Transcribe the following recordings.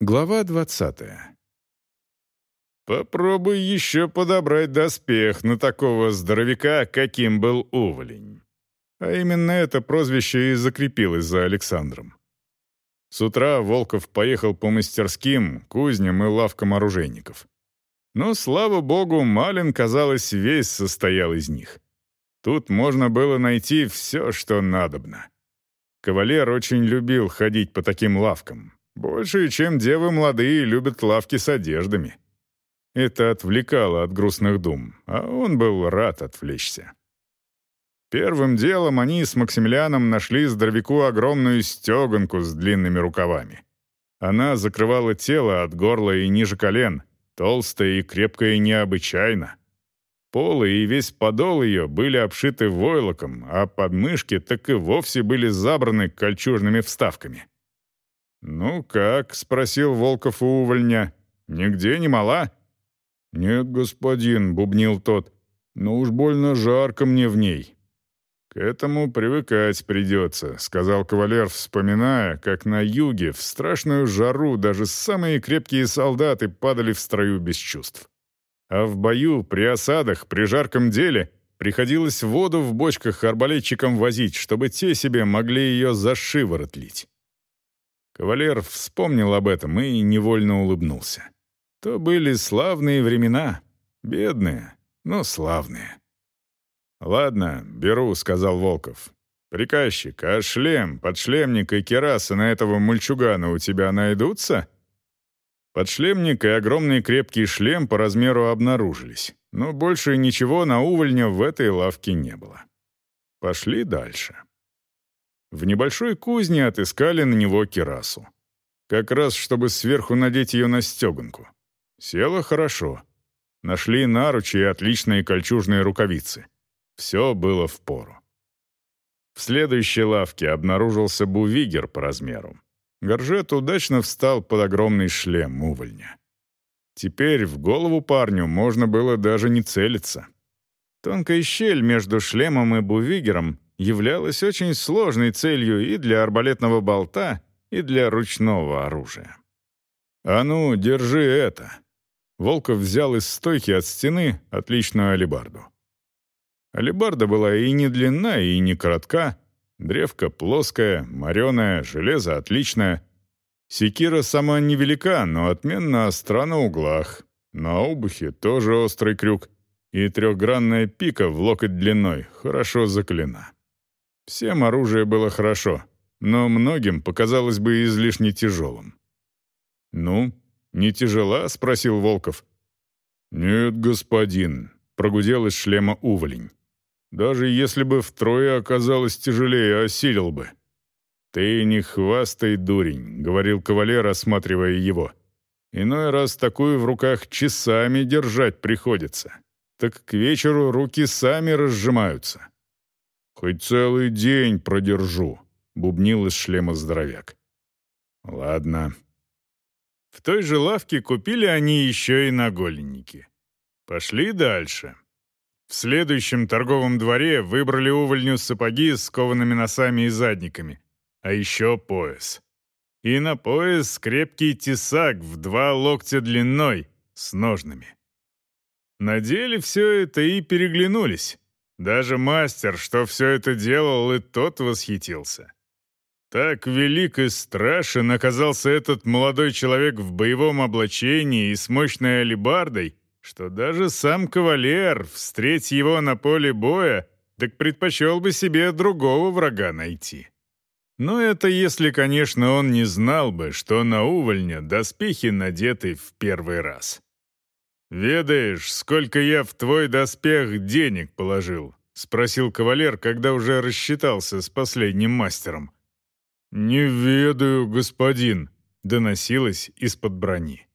Глава двадцатая. Попробуй еще подобрать доспех на такого здоровяка, каким был Уволень. А именно это прозвище и закрепилось за Александром. С утра Волков поехал по мастерским, кузням и лавкам оружейников. Но, слава богу, Малин, казалось, весь состоял из них. Тут можно было найти все, что надобно. Кавалер очень любил ходить по таким лавкам. Больше, чем девы молодые любят лавки с одеждами. Это отвлекало от грустных дум, а он был рад отвлечься. Первым делом они с Максимилианом нашли здоровяку огромную стеганку с длинными рукавами. Она закрывала тело от горла и ниже колен, толстая и крепкая необычайно. Полы и весь подол ее были обшиты войлоком, а подмышки так и вовсе были забраны кольчужными вставками. «Ну как?» — спросил Волков у увольня. «Нигде не мала?» «Нет, господин», — бубнил тот, — «но уж больно жарко мне в ней». «К этому привыкать придется», — сказал кавалер, вспоминая, как на юге в страшную жару даже самые крепкие солдаты падали в строю без чувств. А в бою, при осадах, при жарком деле приходилось воду в бочках арбалетчикам возить, чтобы те себе могли ее за шиворот лить. Кавалер вспомнил об этом и невольно улыбнулся. То были славные времена, бедные, но славные. «Ладно, беру», — сказал Волков. «Приказчик, а шлем, подшлемник и кераса на этого мальчугана у тебя найдутся?» Подшлемник и огромный крепкий шлем по размеру обнаружились, но больше ничего на увольня в этой лавке не было. Пошли дальше. В небольшой кузне отыскали на него керасу. Как раз, чтобы сверху надеть ее на стеганку. Села хорошо. Нашли наручи и отличные кольчужные рукавицы. Все было в пору. В следующей лавке обнаружился бувигер по размеру. Горжет удачно встал под огромный шлем увольня. Теперь в голову парню можно было даже не целиться. Тонкая щель между шлемом и бувигером являлась очень сложной целью и для арбалетного болта, и для ручного оружия. «А ну, держи это!» Волков взял из стойки от стены отличную алебарду. Алебарда была и не длинна, и не коротка, древко плоское, мореное, железо отличное. Секира сама невелика, но отменно остра на углах. На обухе тоже острый крюк, и трехгранная пика в локоть длиной хорошо заклена. Всем оружие было хорошо, но многим показалось бы излишне тяжелым. «Ну, не тяжела?» — спросил Волков. «Нет, господин», — прогудел из шлема уволень. «Даже если бы втрое оказалось тяжелее, осилил бы». «Ты не хвастай, дурень», — говорил кавалер, осматривая его. «Иной раз такую в руках часами держать приходится. Так к вечеру руки сами разжимаются». «Хоть целый день продержу», — бубнил из шлема здоровяк. «Ладно». В той же лавке купили они еще и нагольники. Пошли дальше. В следующем торговом дворе выбрали увольню сапоги с коваными носами и задниками, а еще пояс. И на пояс крепкий тесак в два локтя длиной, с ножными. Надели все это и переглянулись. Даже мастер, что все это делал, и тот восхитился. Так велик и страшен оказался этот молодой человек в боевом облачении и с мощной алебардой, что даже сам кавалер, встреть его на поле боя, так предпочел бы себе другого врага найти. Но это если, конечно, он не знал бы, что на увольня доспехи надеты в первый раз. «Ведаешь, сколько я в твой доспех денег положил?» — спросил кавалер, когда уже рассчитался с последним мастером. «Не ведаю, господин», — доносилось из-под брони.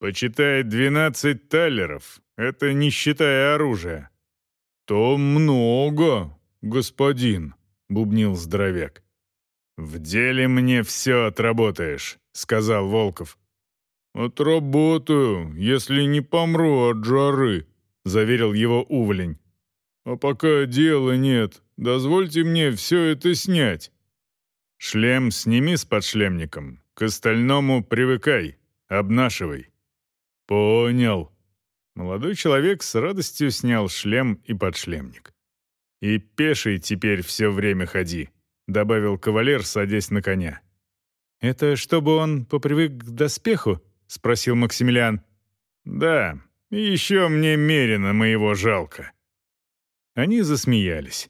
«Почитай двенадцать талеров, это не считая оружия». «То много, господин», — бубнил здоровяк. «В деле мне все отработаешь», — сказал Волков. «Отработаю, если не помру от жары», — заверил его уволень. «А пока дела нет, дозвольте мне все это снять». «Шлем сними с подшлемником. к остальному привыкай, обнашивай». «Понял». Молодой человек с радостью снял шлем и подшлемник. «И пеший теперь все время ходи», — добавил кавалер, садясь на коня. «Это чтобы он попривык к доспеху?» — спросил Максимилиан. «Да, еще мне мерено моего жалко». Они засмеялись.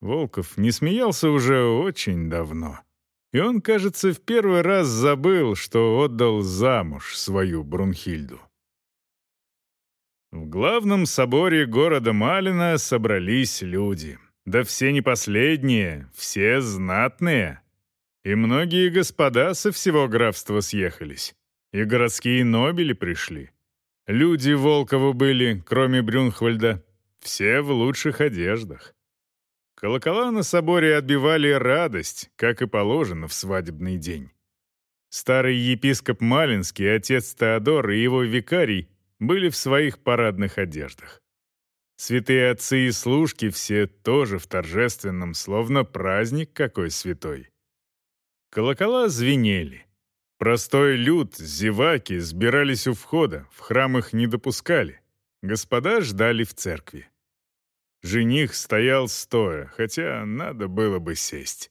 Волков не смеялся уже очень давно. И он, кажется, в первый раз забыл, что отдал замуж свою Брунхильду. В главном соборе города Малина собрались люди. Да все не последние, все знатные. И многие господа со всего графства съехались. И городские нобели пришли. Люди Волкову были, кроме Брюнхвальда, все в лучших одеждах. Колокола на соборе отбивали радость, как и положено в свадебный день. Старый епископ Малинский, отец Теодор и его викарий были в своих парадных одеждах. Святые отцы и служки все тоже в торжественном, словно праздник какой святой. Колокола звенели. Простой люд, зеваки сбирались у входа, в храм их не допускали. Господа ждали в церкви. Жених стоял стоя, хотя надо было бы сесть.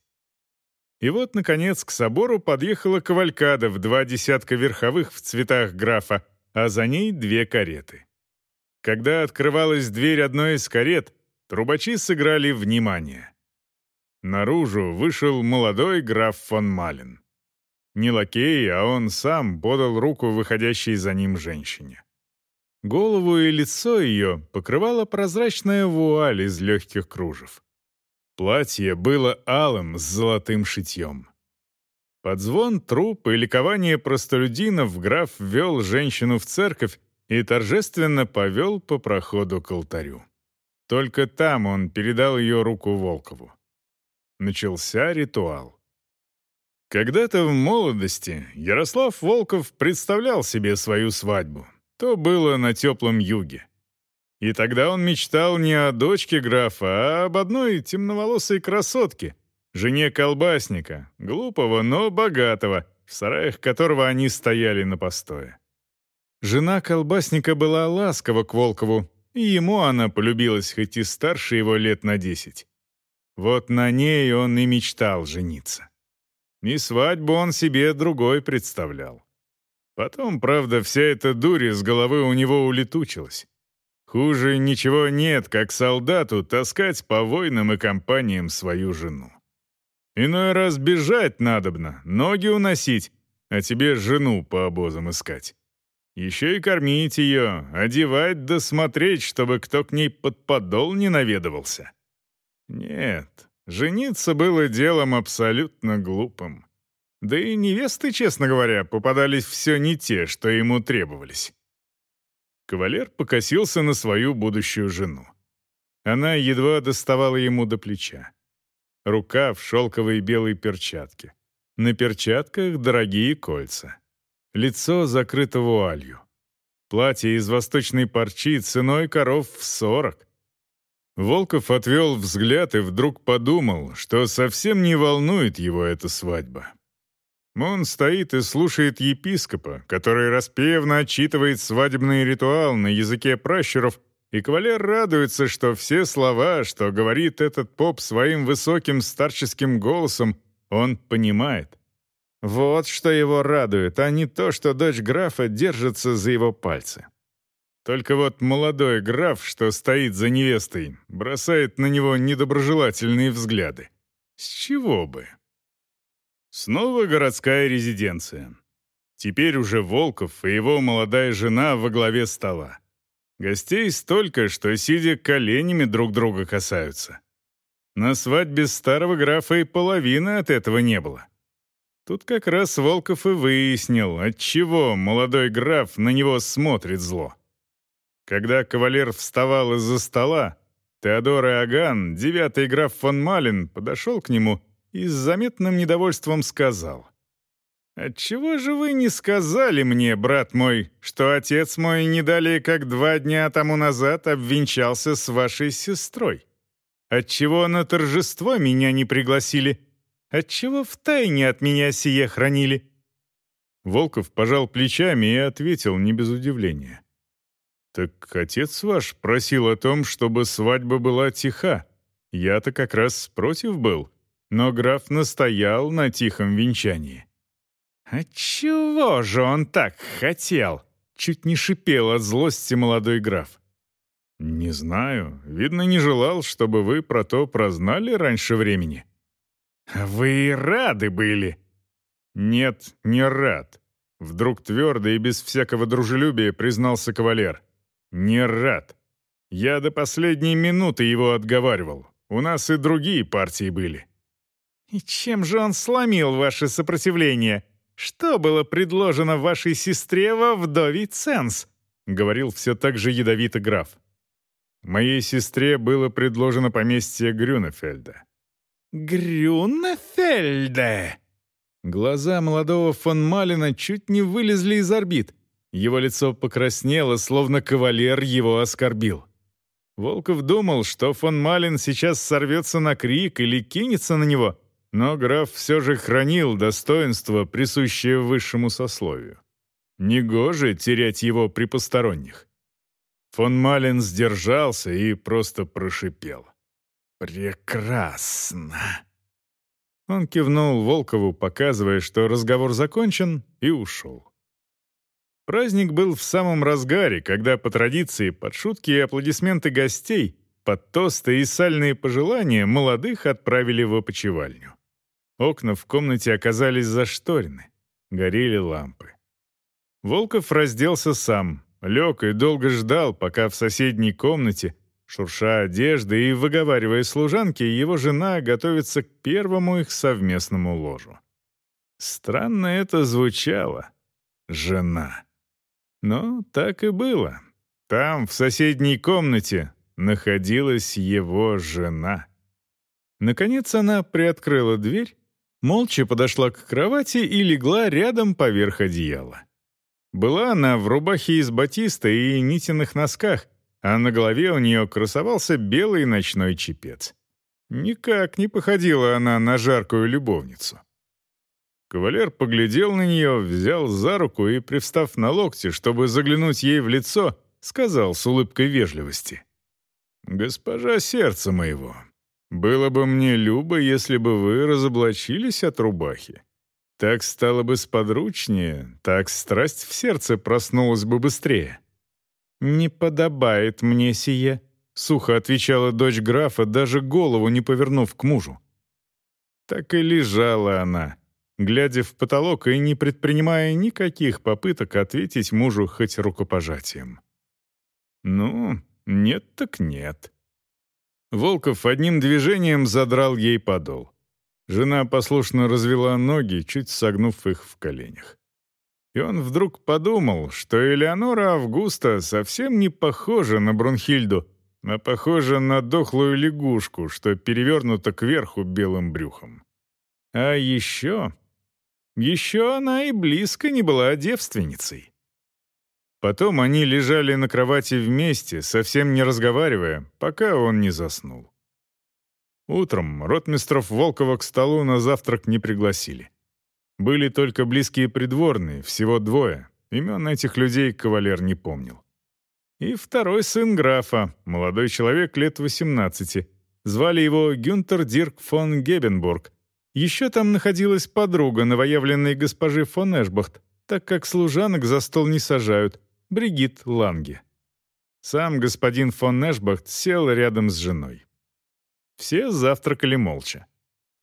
И вот, наконец, к собору подъехала кавалькада в два десятка верховых в цветах графа, а за ней две кареты. Когда открывалась дверь одной из карет, трубачи сыграли внимание. Наружу вышел молодой граф фон Малин. Не лакей, а он сам подал руку выходящей за ним женщине. Голову и лицо ее покрывала прозрачная вуаль из легких кружев. Платье было алым с золотым шитьем. Под звон труп и ликование простолюдинов граф ввел женщину в церковь и торжественно повел по проходу к алтарю. Только там он передал ее руку Волкову. Начался ритуал. Когда-то в молодости Ярослав Волков представлял себе свою свадьбу, то было на теплом юге. И тогда он мечтал не о дочке графа, а об одной темноволосой красотке, жене колбасника, глупого, но богатого, в сараях которого они стояли на постое. Жена колбасника была ласкова к Волкову, и ему она полюбилась, хоть и старше его лет на десять. Вот на ней он и мечтал жениться. И свадьбу он себе другой представлял. Потом, правда, вся эта дурь из головы у него улетучилась. Хуже ничего нет, как солдату таскать по войнам и компаниям свою жену. Иной раз бежать надобно, ноги уносить, а тебе жену по обозам искать. Еще и кормить ее, одевать да чтобы кто к ней под подол не наведывался. Нет, жениться было делом абсолютно глупым. Да и невесты, честно говоря, попадались все не те, что ему требовались. Кавалер покосился на свою будущую жену. Она едва доставала ему до плеча. Рука в шелковой белой перчатке. На перчатках дорогие кольца. Лицо закрыто вуалью. Платье из восточной парчи ценой коров в сорок. Волков отвел взгляд и вдруг подумал, что совсем не волнует его эта свадьба. Он стоит и слушает епископа, который распевно отчитывает свадебный ритуал на языке пращуров, и кавалер радуется, что все слова, что говорит этот поп своим высоким старческим голосом, он понимает. Вот что его радует, а не то, что дочь графа держится за его пальцы. Только вот молодой граф, что стоит за невестой, бросает на него недоброжелательные взгляды. С чего бы? Снова городская резиденция. Теперь уже Волков и его молодая жена во главе стола. Гостей столько, что, сидя коленями, друг друга касаются. На свадьбе старого графа и половины от этого не было. Тут как раз Волков и выяснил, отчего молодой граф на него смотрит зло. Когда кавалер вставал из-за стола, Теодор Иоганн, девятый граф фон Малин, подошел к нему и с заметным недовольством сказал. «Отчего же вы не сказали мне, брат мой, что отец мой не далее как два дня тому назад обвенчался с вашей сестрой? Отчего на торжество меня не пригласили? Отчего в тайне от меня сие хранили? Волков пожал плечами и ответил не без удивления. «Так отец ваш просил о том, чтобы свадьба была тиха. Я-то как раз против был, но граф настоял на тихом венчании». «А чего же он так хотел?» — чуть не шипел от злости молодой граф. «Не знаю. Видно, не желал, чтобы вы про то прознали раньше времени». «Вы рады были?» «Нет, не рад», — вдруг твердо и без всякого дружелюбия признался кавалер. «Не рад. Я до последней минуты его отговаривал. У нас и другие партии были». «И чем же он сломил ваше сопротивление? Что было предложено вашей сестре во вдовий ценз?» — говорил все так же ядовито граф. Моей сестре было предложено поместье Грюнефельда. «Грюнефельде!» Глаза молодого фон Малина чуть не вылезли из орбит. Его лицо покраснело, словно кавалер его оскорбил. Волков думал, что фон Малин сейчас сорвется на крик или кинется на него, но граф все же хранил достоинство, присущее высшему сословию. Негоже терять его при посторонних. Фон Малин сдержался и просто прошипел. «Прекрасно!» Он кивнул Волкову, показывая, что разговор закончен, и ушел. Праздник был в самом разгаре, когда по традиции под шутки и аплодисменты гостей, под тосты и сальные пожелания молодых отправили в опочивальню. Окна в комнате оказались зашторены, горели лампы. Волков разделся сам, лег и долго ждал, пока в соседней комнате, шурша одежды и выговаривая служанке, его жена готовится к первому их совместному ложу. Странно это звучало. Жена. Но так и было. Там, в соседней комнате, находилась его жена. Наконец она приоткрыла дверь, молча подошла к кровати и легла рядом поверх одеяла. Была она в рубахе из батиста и нитиных носках, а на голове у нее красовался белый ночной чепец. Никак не походила она на жаркую любовницу. Кавалер поглядел на нее, взял за руку и, привстав на локте, чтобы заглянуть ей в лицо, сказал с улыбкой вежливости. «Госпожа сердца моего, было бы мне любо, если бы вы разоблачились от рубахи. Так стало бы сподручнее, так страсть в сердце проснулась бы быстрее. «Не подобает мне сие», — сухо отвечала дочь графа, даже голову не повернув к мужу. Так и лежала она, глядя в потолок и не предпринимая никаких попыток ответить мужу хоть рукопожатием. «Ну, нет так нет». Волков одним движением задрал ей подол. Жена послушно развела ноги, чуть согнув их в коленях. И он вдруг подумал, что Элеонора Августа совсем не похожа на Брунхильду, а похожа на дохлую лягушку, что перевернута кверху белым брюхом. А еще... Еще она и близко не была девственницей. Потом они лежали на кровати вместе, совсем не разговаривая, пока он не заснул. Утром ротмистров Волкова к столу на завтрак не пригласили. Были только близкие придворные, всего двое. Имен этих людей кавалер не помнил. И второй сын графа, молодой человек лет 18. Звали его Гюнтер Дирк фон Гебенбург. Еще там находилась подруга новоявленной госпожи фон Эшбахт, так как служанок за стол не сажают, Бригит Ланге. Сам господин фон Эшбахт сел рядом с женой. Все завтракали молча.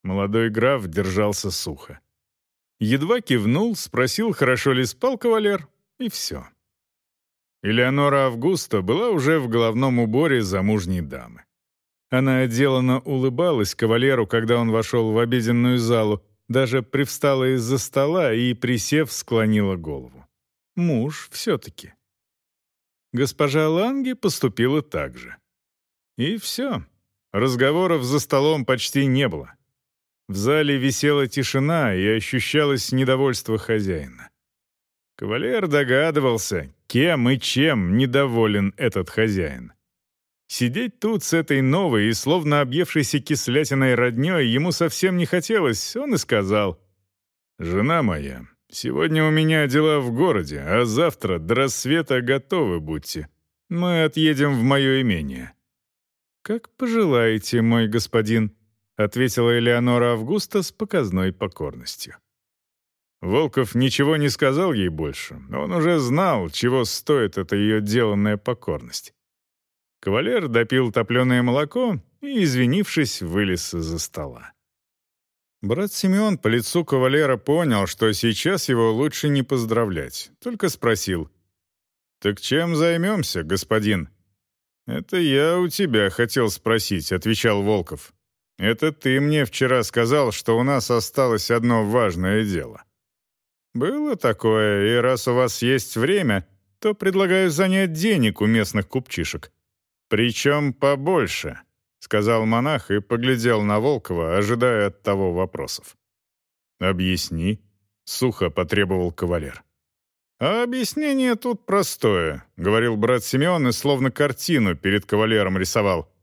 Молодой граф держался сухо. Едва кивнул, спросил, хорошо ли спал кавалер, и все. Элеонора Августа была уже в головном уборе замужней дамы. Она отделанно улыбалась кавалеру, когда он вошел в обеденную залу, даже привстала из-за стола и, присев, склонила голову. Муж все-таки. Госпожа Ланге поступила так же. И все. Разговоров за столом почти не было. В зале висела тишина и ощущалось недовольство хозяина. Кавалер догадывался, кем и чем недоволен этот хозяин. Сидеть тут с этой новой и словно объевшейся кислятиной роднёй ему совсем не хотелось, он и сказал. «Жена моя, Сегодня у меня дела в городе, а завтра до рассвета готовы будьте. Мы отъедем в мое имение». «Как пожелаете, мой господин», — ответила Элеонора Августа с показной покорностью. Волков ничего не сказал ей больше, он уже знал, чего стоит эта ее деланная покорность. Кавалер допил топленое молоко и, извинившись, вылез из-за стола. Брат Симеон по лицу кавалера понял, что сейчас его лучше не поздравлять, только спросил. «Так чем займемся, господин?» «Это я у тебя хотел спросить», — отвечал Волков. «Это ты мне вчера сказал, что у нас осталось одно важное дело». «Было такое, и раз у вас есть время, то предлагаю занять денег у местных купчишек. Причем побольше», — сказал монах и поглядел на Волкова, ожидая от того вопросов. «Объясни», — сухо потребовал кавалер. «А объяснение тут простое», — говорил брат Симеон и словно картину перед кавалером рисовал.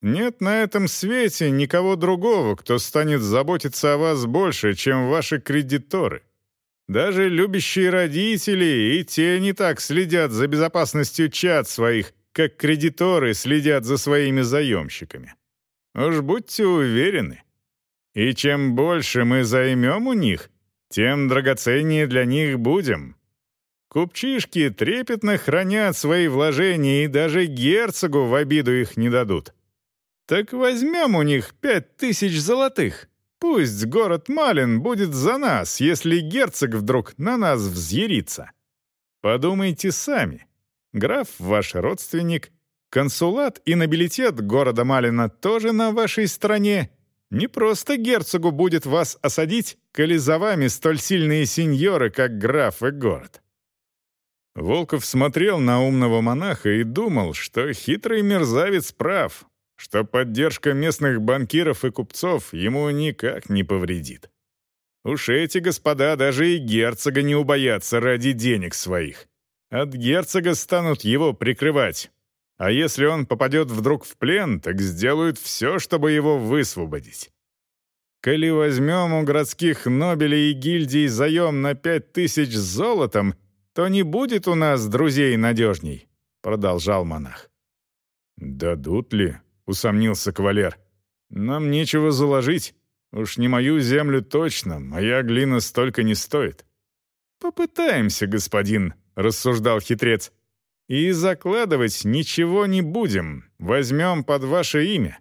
«Нет на этом свете никого другого, кто станет заботиться о вас больше, чем ваши кредиторы. Даже любящие родители и те не так следят за безопасностью чад своих, как кредиторы следят за своими заемщиками. Уж будьте уверены. И чем больше мы займем у них, тем драгоценнее для них будем. Купчишки трепетно хранят свои вложения и даже герцогу в обиду их не дадут. Так возьмем у них пять тысяч золотых. Пусть город Малин будет за нас, если герцог вдруг на нас взъярится. Подумайте сами. Граф ваш родственник, консулат и нобилитет города Малина тоже на вашей стороне. Не просто герцогу будет вас осадить, коли за вами столь сильные сеньоры, как граф и город. Волков смотрел на умного монаха и думал, что хитрый мерзавец прав, что поддержка местных банкиров и купцов ему никак не повредит. Уж эти господа даже и герцога не убоятся ради денег своих. От герцога станут его прикрывать. А если он попадет вдруг в плен, так сделают все, чтобы его высвободить. Коли возьмем у городских нобелей и гильдий заем на пять тысяч золотом, то не будет у нас друзей надежней», — продолжал монах. «Дадут ли?» — усомнился кавалер. «Нам нечего заложить. Уж не мою землю точно, моя глина столько не стоит». «Попытаемся, господин», — рассуждал хитрец. «И закладывать ничего не будем. Возьмем под ваше имя.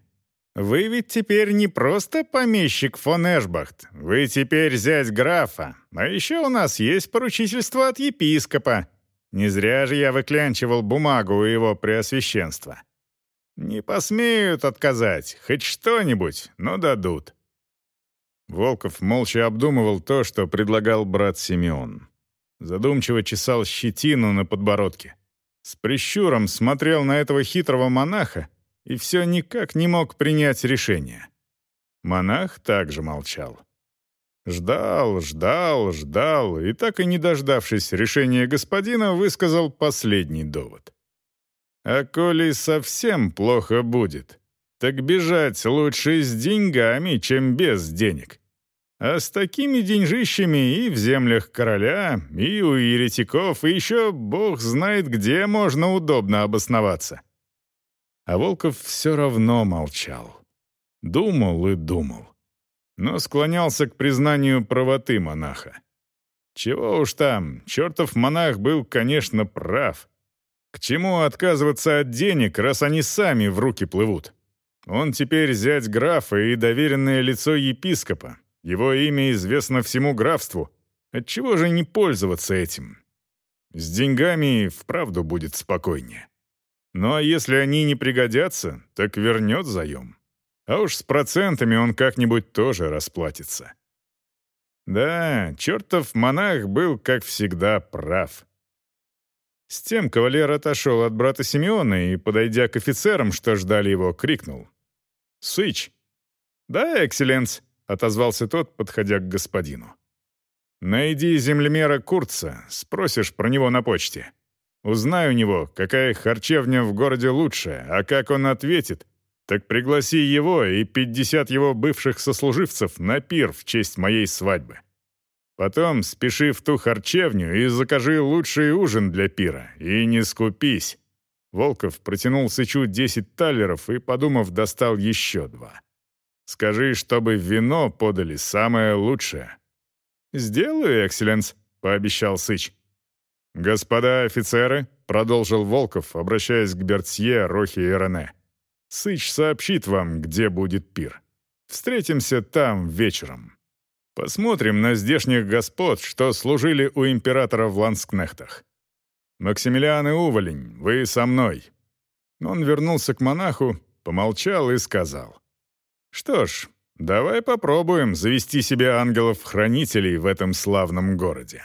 Вы ведь теперь не просто помещик фон Эшбахт. Вы теперь зять графа. А еще у нас есть поручительство от епископа. Не зря же я выклянчивал бумагу у его преосвященства». Не посмеют отказать, хоть что-нибудь, но дадут. Волков молча обдумывал то, что предлагал брат Симеон. Задумчиво чесал щетину на подбородке. С прищуром смотрел на этого хитрого монаха и все никак не мог принять решение. Монах также молчал. Ждал, ждал, ждал, и так и не дождавшись решения господина, высказал последний довод. А коли совсем плохо будет, так бежать лучше с деньгами, чем без денег. А с такими деньжищами и в землях короля, и у еретиков, и еще бог знает где можно удобно обосноваться. А Волков все равно молчал. Думал и думал. Но склонялся к признанию правоты монаха. Чего уж там, чертов монах был, конечно, прав — к чему отказываться от денег, раз они сами в руки плывут? Он теперь зять графа и доверенное лицо епископа. Его имя известно всему графству. Отчего же не пользоваться этим? С деньгами вправду будет спокойнее. Ну а если они не пригодятся, так вернет заем. А уж с процентами он как-нибудь тоже расплатится. Да, чертов монах был, как всегда, прав. С тем кавалер отошел от брата Симеона и, подойдя к офицерам, что ждали его, крикнул. «Сыч!» «Да, экселленс», — отозвался тот, подходя к господину. «Найди землемера Курца, спросишь про него на почте. Узнай у него, какая харчевня в городе лучшая, а как он ответит, так пригласи его и пятьдесят его бывших сослуживцев на пир в честь моей свадьбы. Потом спеши в ту харчевню и закажи лучший ужин для пира. И не скупись». Волков протянул Сычу десять талеров и, подумав, достал еще два. «Скажи, чтобы вино подали самое лучшее». «Сделаю, экселленс», — пообещал Сыч. «Господа офицеры», — продолжил Волков, обращаясь к Бертье, Рохе и Рене, «Сыч сообщит вам, где будет пир. Встретимся там вечером». Посмотрим на здешних господ, что служили у императора в ланскнехтах. Максимилиан и Уволень, вы со мной». Он вернулся к монаху, помолчал и сказал. «Что ж, давай попробуем завести себе ангелов-хранителей в этом славном городе».